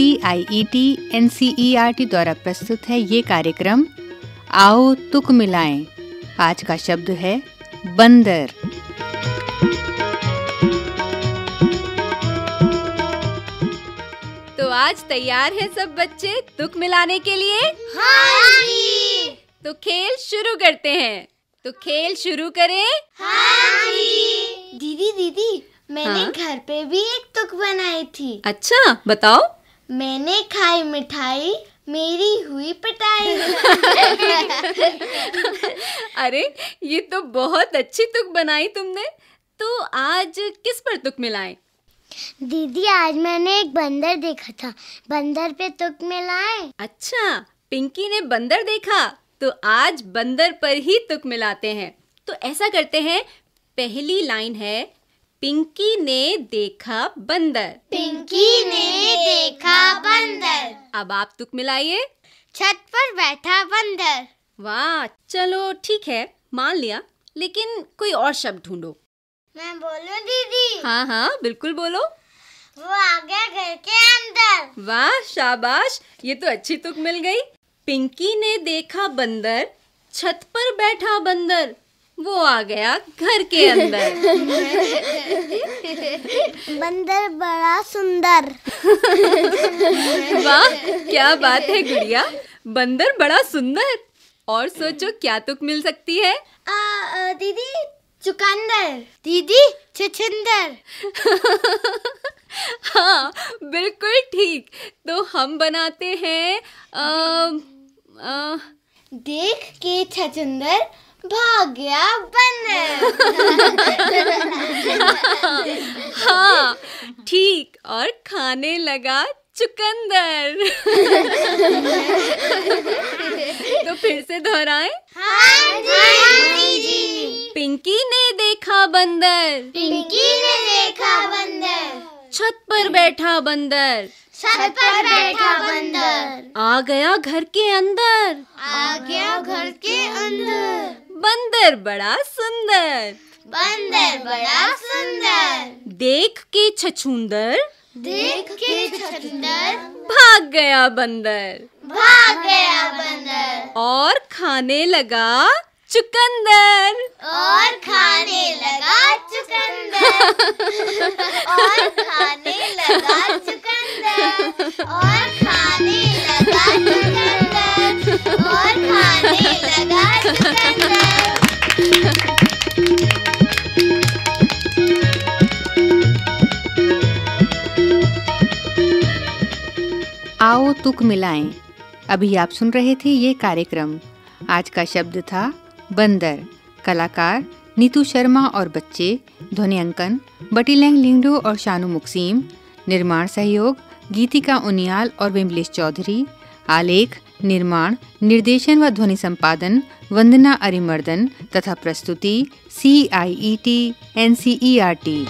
I E T N C E R T द्वारा प्रस्तुत है ये कार्यक्रम। आओ तुक मिलाएँ। आज का शब्द है बंदर। तो आज तैयार है सब बच्चे तुक मिलाने के लिए? हाँ जी। तो खेल शुरू करते हैं। तो खेल शुरू करें। हाँ जी। दीदी दीदी मैंने हाँ? घर पे भी एक तुक बनाई थी। अच्छा बताओ। मैंने खाई मिठाई मेरी हुई पिटाई। अरे ये तो बहुत अच्छी तुक बनाई तुमने। तो आज किस पर तुक मिलाएँ? दीदी आज मैंने एक बंदर देखा था। बंदर पे तुक मिलाए? अच्छा पिंकी ने बंदर देखा। तो आज बंदर पर ही तुक मिलाते हैं। तो ऐसा करते हैं पहली लाइन है पिंकी ने देखा बंदर। पिंकी ने देखा बंदर। अब आप तुक मिलाइए। छत पर बैठा बंदर। वाह चलो ठीक है मान लिया लेकिन कोई और शब्द ढूंढो। मैं बोलूँ दीदी? हाँ हाँ बिल्कुल बोलो। वो आ गया घर के अंदर। वाह शाबाश ये तो अच्छी तुक मिल गई। पिंकी ने देखा बंदर छत पर बैठा बंदर। वो आ गया घर के अंदर। बंदर बड़ा सुंदर। वाह क्या बात है गुड़िया। बंदर बड़ा सुंदर। और सोचो क्या तुक मिल सकती है? आ, आ, दीदी चुकंदर। दीदी छुछुंदर। हाँ बिल्कुल ठीक। तो हम बनाते हैं अम, अ, देख के छछुंदर। भाग गया बंदर हाँ ठीक और खाने लगा चुकंदर। तो फिर से दोहराए। हाँ जी। पिंकी ने देखा बंदर। पिंकी ने देखा बंदर। छत पर बैठा बंदर। छत पर बैठा बंदर। आ गया घर के अंदर। आ गया घर के अंदर। बंदर बड़ा सुंदर। बंदर बड़ा सुंदर। देख के छछूंदर देख के छछुंदर। भाग गया बंदर। भाग गया बंदर। और खाने लगा चुकंदर। और खाने लगा चुकंदर। और खाने लगा चुकंदर। और खाने लगा चुकंदर। और खाने लगा आओ तुक मिलाएँ। अभी आप सुन रहे थे ये कार्यक्रम। आज का शब्द था, बंदर। कलाकार, नीतू शर्मा और बच्चे, ध्वनि अंकन बटीलैंग लिंगडो और शानू मुक्सीम। निर्माण सहयोग, गीतिका उनियाल और विमलेश चौधरी। आलेख, निर्माण, निर्देशन व ध्वनि संपादन, वंदना अरिमर्दन तथा प्रस्तुति C I E T N C E R T